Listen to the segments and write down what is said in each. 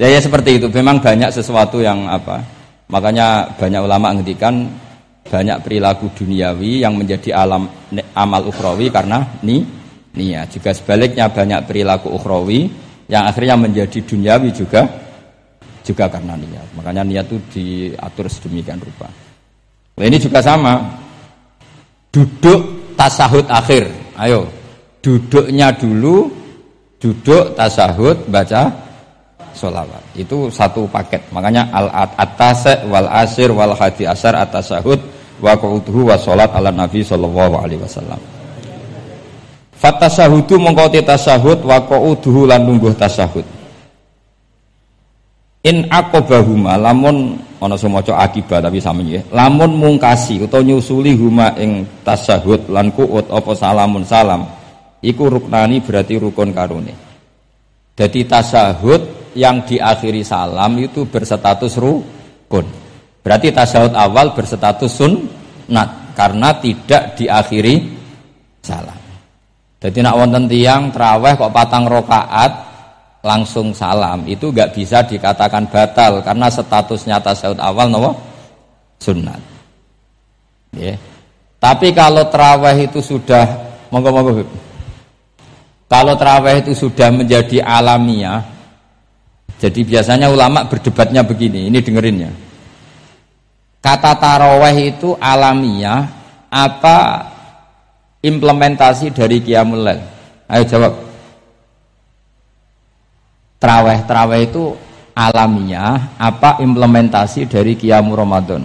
Ya, ya seperti itu. Memang banyak sesuatu yang apa? Makanya banyak ulama ngendikan banyak perilaku duniawi yang menjadi alam amal ukhrawi karena ni niat. Juga sebaliknya banyak perilaku ukhrawi yang akhirnya menjadi duniawi juga juga karena niat. Makanya niat itu diatur sedemikian rupa. Nah, ini juga sama. Duduk tasahud akhir. Ayo, duduknya dulu, duduk tasahud baca sholawat. Itu satu paket. Makanya al atas wal asir wal hadi asar atas sahud wa qautuhu wa sholat ala nabi sallallahu alaihi wasallam. Fatasahudu mengkoti tasahud wa qautuhu lan nungguh tasahud. In akobahuma lamun ana semoco akibat tapi sami ya lamun mungkasi utawa nyusuli huma ing tasahud lan kuut apa salamun salam iku ruknani berarti rukun karune. Jadi tasahud yang diakhiri salam itu berstatus rukun. Berarti tasawuf awal berstatus sunnat karena tidak diakhiri salam. Jadi nak wonten tiang teraweh kok patang rokaat langsung salam itu nggak bisa dikatakan batal karena statusnya tasawuf awal nopo sunnat. Ya. Tapi kalau teraweh itu sudah monggo monggo kalau teraweh itu sudah menjadi alamiah jadi biasanya ulama berdebatnya begini, ini dengerinnya. Kata taraweh itu alamiah apa implementasi dari Qiyamul Lail? Ayo jawab. Teraweh itu alamiah apa implementasi dari Qiyamul Ramadan?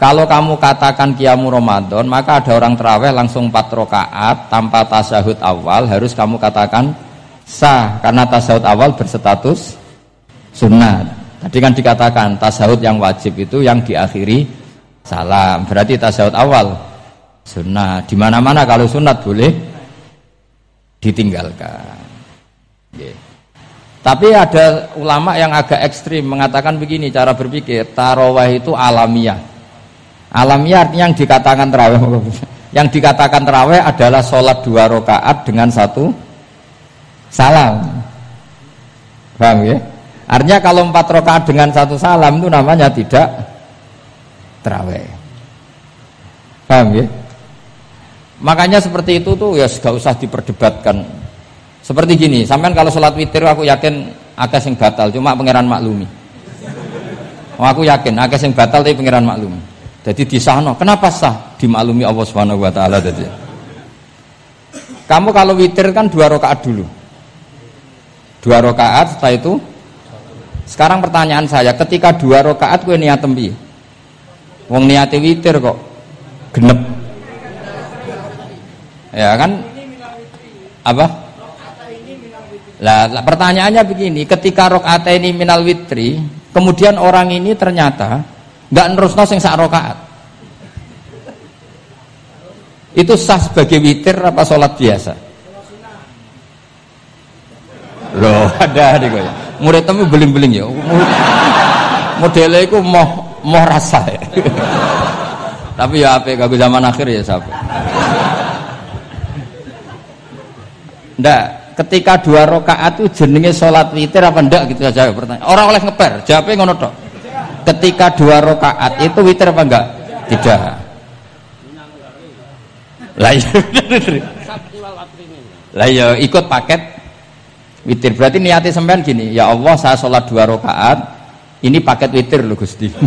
Kalau kamu katakan Qiyamu Ramadan, maka ada orang teraweh langsung 4 rakaat tanpa tasyahud awal harus kamu katakan sah karena tasawuf awal berstatus sunat. Tadi kan dikatakan tasawuf yang wajib itu yang diakhiri salam. Berarti tasawuf awal sunnah. Di mana-mana kalau sunat boleh ditinggalkan. Yeah. Tapi ada ulama yang agak ekstrim mengatakan begini cara berpikir tarawih itu alamiah. Alamiah artinya yang dikatakan terawih. Yang dikatakan terawih adalah sholat dua rakaat dengan satu salam. Paham ya? Artinya kalau empat rakaat dengan satu salam itu namanya tidak terawih. Paham ya? Makanya seperti itu tuh ya gak usah diperdebatkan. Seperti gini, sampean kalau sholat witir aku yakin agak sing batal, cuma pangeran maklumi. Oh, aku yakin agak sing batal tapi pangeran maklumi. Jadi di sana, kenapa sah? Dimaklumi Allah Subhanahu wa taala. Kamu kalau witir kan dua rakaat dulu dua rakaat setelah itu sekarang pertanyaan saya ketika dua rakaat gue niat tembi wong niat witir kok genep. Ya kan? Apa? Lah, pertanyaannya begini ketika rokaat ini minal witri kemudian orang ini ternyata nggak nerusno sing sak rokaat itu sah sebagai witir apa sholat biasa Loh, ada nih kok. Murid temu beling-beling ya. Modelnya itu mau mau rasa ya. Tapi ya apa kagak zaman akhir ya siapa. Ndak, ketika dua rakaat itu jenenge sholat witir apa ndak gitu saja pertanyaan. Orang oleh ngeper, jawabnya ngono tok. Ketika dua rakaat itu witir apa enggak? Tidak. Lah iya. Lah iya ikut paket Witir berarti niatnya sampean gini, ya Allah saya sholat dua rakaat, ini paket witir loh Gusti.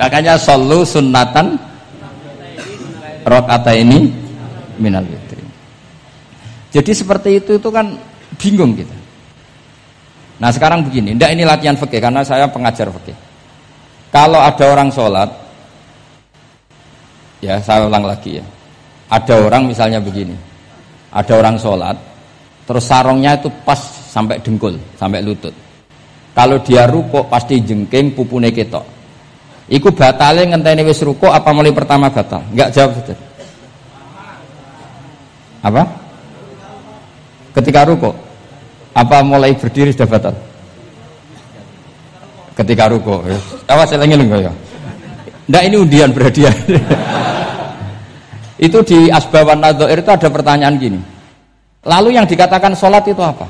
Makanya solu sunatan rokaat ini minal witir. Jadi seperti itu itu kan bingung kita. Nah sekarang begini, ndak ini latihan fikih karena saya pengajar fikih. Kalau ada orang sholat, ya saya ulang lagi ya. Ada orang misalnya begini, ada orang sholat terus sarongnya itu pas sampai dengkul sampai lutut. Kalau dia rukuk pasti jengking pupune ketok. Iku batale ngenteni wis rukuk apa mulai pertama batal? Enggak jawab saja apa? Ketika rukuk apa mulai berdiri sudah batal? Ketika rukuk awas saya enggak ya. Enggak ini undian berhadiah itu di asbawan nadhair itu ada pertanyaan gini Lalu yang dikatakan sholat itu apa?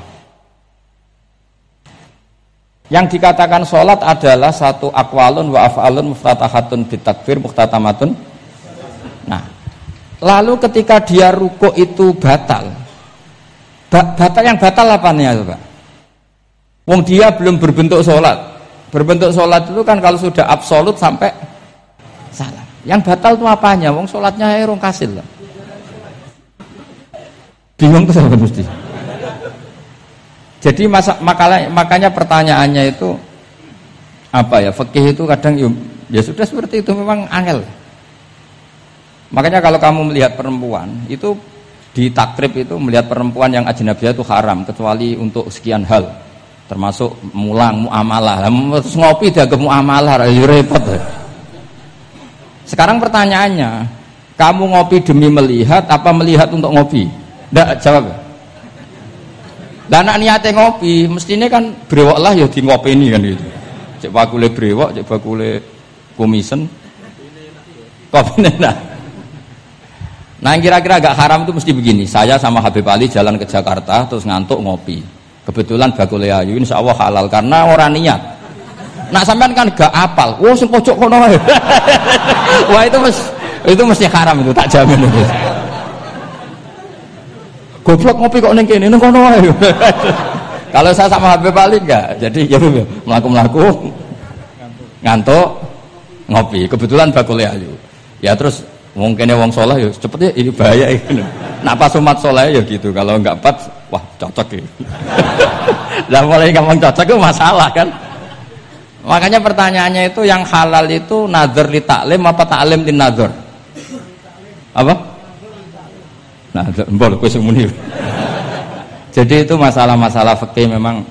Yang dikatakan sholat adalah satu akwalun wa af'alun muftatahatun bitakbir muhtatamatun. Nah, lalu ketika dia ruko itu batal. batal yang batal apa nih Pak? Wong dia belum berbentuk sholat. Berbentuk sholat itu kan kalau sudah absolut sampai salah. Yang batal itu apanya? Wong sholatnya erong kasil. Bingung tuh sama mesti. Jadi masa, makanya, makanya pertanyaannya itu apa ya? Fikih itu kadang ya, ya sudah seperti itu memang angel. Makanya kalau kamu melihat perempuan itu di takrib itu melihat perempuan yang ajnabiyah itu haram kecuali untuk sekian hal termasuk mulang muamalah ngopi dia ke muamalah ya repot sekarang pertanyaannya kamu ngopi demi melihat apa melihat untuk ngopi tidak jawab. Anak niatnya ngopi, mestinya kan brewok lah ya di ngopi ini kan gitu. Cek bakule brewok, cek bakule komisen. Kopi enak. Nah yang kira-kira agak haram itu mesti begini. Saya sama Habib Ali jalan ke Jakarta terus ngantuk ngopi. Kebetulan bakule ayu insya Allah halal karena orang niat. Nak sampean kan gak apal. Wah sing pojok kono Wah itu mesti itu mesti haram itu tak jamin itu. Goblok ngopi kok neng kene neng kono ayo. Kalau saya sama Habib Ali enggak, jadi ya melaku-melaku ngantuk ngopi. Kebetulan bakul ayu. Ya terus mungkin wong soleh ya cepet ya ini bahaya ini. Nak pas soleh ya gitu. Kalau enggak pas, wah cocok ya. Lah mulai ngomong cocok itu masalah kan. Makanya pertanyaannya itu yang halal itu nazar li taklim apa taklim di nazar? Apa? Nah, mbol kowe. Jadi itu masalah-masalah fikih memang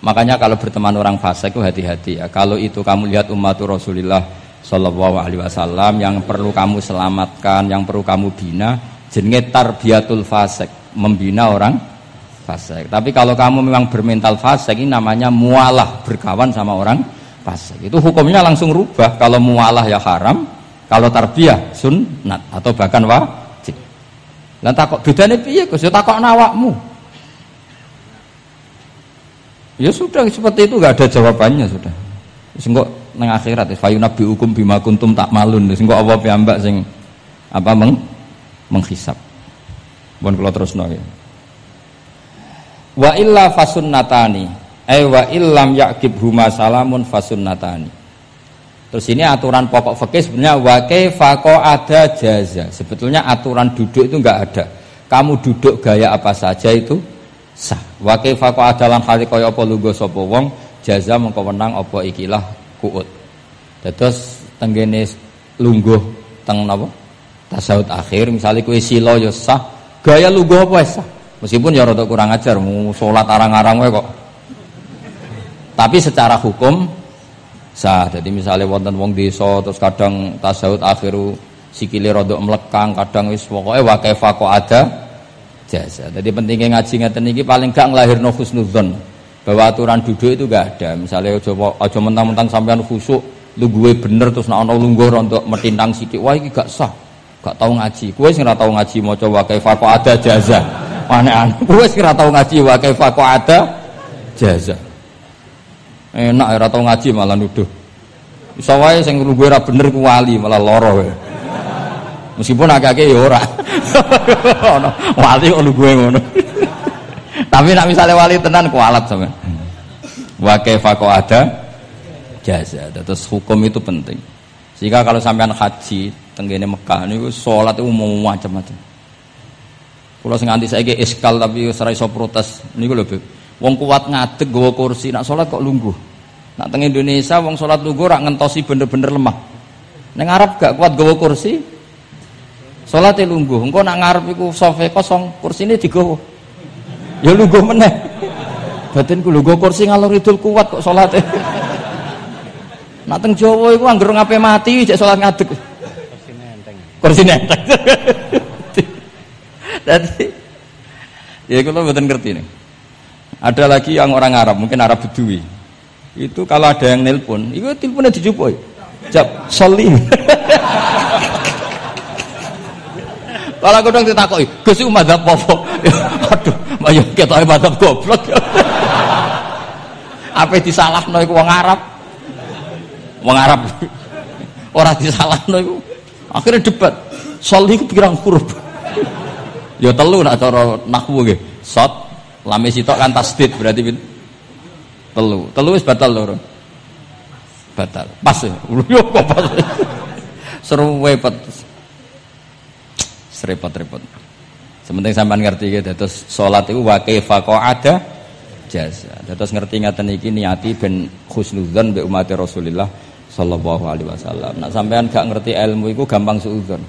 makanya kalau berteman orang fasik itu hati-hati ya. Kalau itu kamu lihat umat Rasulullah Shallallahu alaihi wasallam yang perlu kamu selamatkan, yang perlu kamu bina, jenenge tarbiyatul fasik, membina orang fasik. Tapi kalau kamu memang bermental fasik ini namanya mualah, berkawan sama orang fasik. Itu hukumnya langsung rubah. Kalau mualah ya haram, kalau tarbiyah sunnat atau bahkan wah lah takok bedane piye Gus? Ya takok awakmu. Ya sudah seperti itu nggak ada jawabannya sudah. Wis engko nang akhirat nabi hukum bima kuntum tak malun. Wis engko apa piyambak sing apa meng menghisap. Bon kula terusno ya. Wa illa fasunnatani. Eh wa illam yaqib huma salamun fasunnatani. Terus ini aturan pokok fikih sebenarnya wa kaifa ada jaza. Sebetulnya aturan duduk itu enggak ada. Kamu duduk gaya apa saja itu sah. Wa kaifa ada lan hal kaya apa lungguh sapa wong jaza mengko menang apa ikilah kuut. Terus tenggene lungguh teng napa? Tasawuf akhir misalnya kue silo ya sah. Gaya lungguh apa sah? Meskipun ya rada kurang ajar, mau sholat arang-arang kok. Tapi secara hukum sah. Jadi misalnya wonten wong desa terus kadang tasawuf akhiru sikile rodok melekang, kadang wis pokoke wa kaifa ada jasa. Jadi pentingnya ngaji ngeten iki paling gak nglahirno husnudzon bahwa aturan duduk itu gak ada. Misalnya aja aja mentang-mentang sampean khusuk lu gue bener terus nak ono lungguh untuk metintang sithik. Wah iki gak sah. Gak tau ngaji. Kowe sing ora tau ngaji maca wa kaifa ada jaza. Aneh-aneh. Sing ora tau ngaji wa kaifa ada jaza. Enak ora tau ngaji malah nuduh. Iso wae sing gue ora bener ku wali malah loro wae. Meskipun agak-agak ya ora. Ono wali ono gue ngono. Tapi nak misalnya wali tenan kualat sama. Wa kaifa ada jasa. Terus hukum itu penting. Sehingga kalau sampean haji tenggene Mekah niku salat itu macam-macam. Kalau nganti saiki iskal tapi ora iso protes niku lho, Wong kuat ngadeg gawa kursi, nak sholat kok lungguh. Nak teng Indonesia wong sholat lungguh rak ngentosi bener-bener lemah. Neng Arab gak kuat gawa kursi. Sholatnya lungguh. Engko nak ngarep iku sofa kosong, kursine digawa. Ya lungguh meneh. Batinku lho kursi ngalor idul kuat kok sholatnya. Nak teng Jawa iku anggere ngape mati cek sholat ngadeg. Kursi nenteng. Kursi nenteng. Dadi ya kula mboten ngerti nih. Ada lagi yang orang Arab, mungkin Arab Bedui. Itu kalau ada yang nelpon, itu teleponnya dijupuk. Jab, solim. Kalau kadang ditakoki, Gus iku madzhab apa? Aduh, ayo ketoke madzhab goblok. Apa disalahno iku wong Arab? Wong Arab. Ora disalahno iku. Akhirnya debat. Sol iku pirang huruf? Ya telu nak cara nahwu nggih. Sot, lame sitok kan tasdid berarti telu. Telu wis batal lho. Batal. Pas. Ya? Yo kok pas. Seru wepet. Serepot-repot. Sementing sampean ngerti gitu, terus salat itu wa kaifa ada jasa. Terus ngerti ngaten iki niati ben khusnudzon be umat Rasulullah sallallahu alaihi wasallam. Nak sampean gak ngerti ilmu iku gampang suudzon.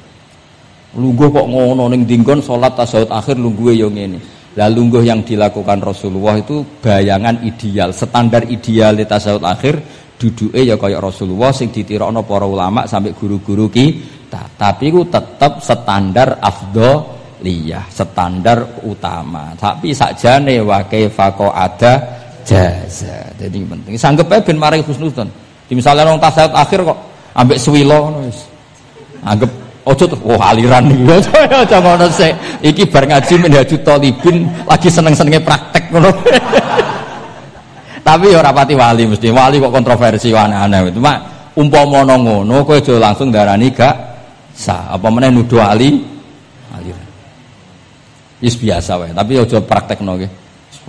Lungguh kok ngono ning dinggon salat tasawuf akhir lungguhe yo ngene. Lah lungguh yang dilakukan Rasulullah itu bayangan ideal, standar ideal tasawuf akhir duduke ya kaya Rasulullah sing ditirokno para ulama sampai guru-guru kita. Tapi ku tetap standar afdholiyah, standar utama. Tapi sakjane wa kaifa ada jaza. Jadi penting. Sanggep ae ben mari husnudzon. Di misalnya orang tasawuf akhir kok ambek swilo ngono. Anggap Ojo tuh, wah aliran nih, ojo ngono sih. Iki bar ngaji menjadi tolibin lagi seneng-senengnya praktek ngono. Tapi ya rapati wali mesti wali kok kontroversi aneh-aneh itu mak umpama ngono kowe aja langsung darani gak sah. Apa meneh nuduh wali aliran. Is biasa wae, tapi aja praktekno nggih.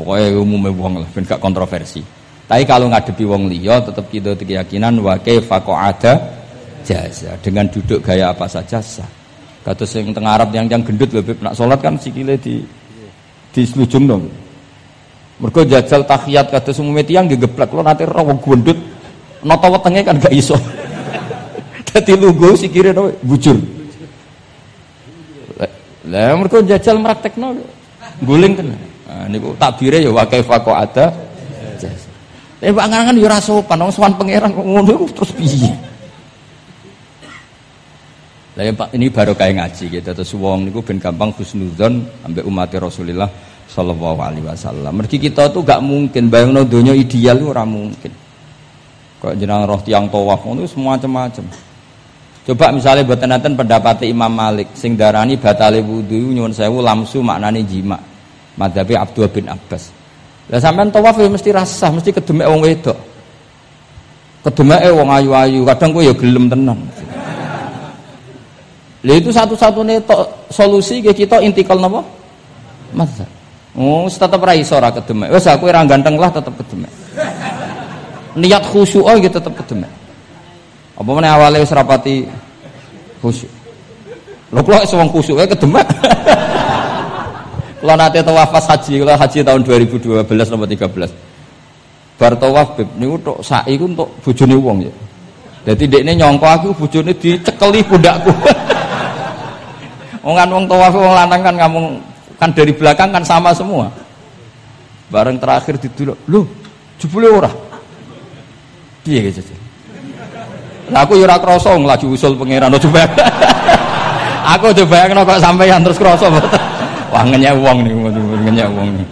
Pokoke umume wong lah ben gak kontroversi. Tapi kalau ngadepi wong liya tetep kita keyakinan wa kaifa ada jaza dengan duduk gaya apa saja sah. Kata sing tengah Arab yang yang gendut lebih nak sholat kan sikile di di selujung dong. Mereka jajal tahiyat kata semua tiang gegeplak lo nanti rawa gendut noto wetenge kan gak iso. Jadi lugu sikire no bujur. Lah mereka jajal meraktek no guling kan nah, niku takbire ya wakai fako ada? Eh, Pak Ngangan yo ora sopan, pangeran ngono terus piye? Lah ya, Pak ini baru kayak ngaji gitu terus wong niku ben gampang husnudzon ambek umat Rasulullah sallallahu alaihi wasallam. Mergi kita tuh gak mungkin bayangno donya ideal itu ora mungkin. Kok jenang roh tiang tawaf itu semua macam-macam. Coba misalnya buat nanten pendapat Imam Malik sing darani batale wudu nyuwun sewu lamsu maknane jima. Madhabi Abdul bin Abbas. Lah sampean tawaf ya mesti rasa, mesti kedemek wong wedok. Kedemeke wong ayu-ayu, kadang kok ya gelem tenan. Lha itu satu-satunya solusi ke kita intikal napa? Masa. Oh, tetep ra iso ra kedemek. Wis aku ora ganteng lah tetep kedemek. Niat khusyuk oh gitu tetep kedemek. Apa meneh awale wis rapati khusyuk. Lho kok wis wong khusyuk kedemek. Kalau nanti tawaf haji, kalau haji tahun 2012 nomor 13. Bar tawaf beb niku tok sa'i ku untuk bojone wong ya. Jadi dekne nyongko aku bojone dicekeli pundakku. Wong kan wong tawaf wong lanang kan ngomong kan dari belakang kan sama semua. Bareng terakhir diduluk, "Lho, jebule ora?" Piye gitu. Lah aku ya ora krasa nglaju usul pangeran coba. aku coba bayangno kok sampeyan terus krasa Wah ngenyek wong nih, ngenyek wong nih.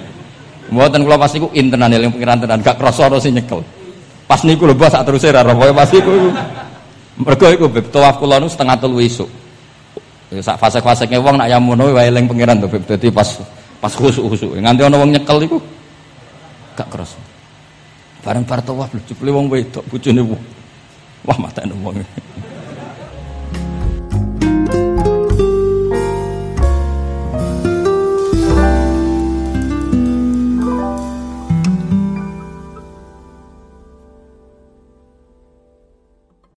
Mboten kula pas niku intenan eling pangeran tenan gak krasa ora sing nyekel. Pas niku lho bos sak terus ora pas niku. Mergo iku tawaf kula setengah telu esuk. Ya sak fase-faseke wong nak yamono wae eling pangeran to dadi pas pas khusuk-khusuk. Nganti ana wong nyekel iku gak keras. Bareng par tawaf jebule wong wedok bojone wong. Wah matane wong.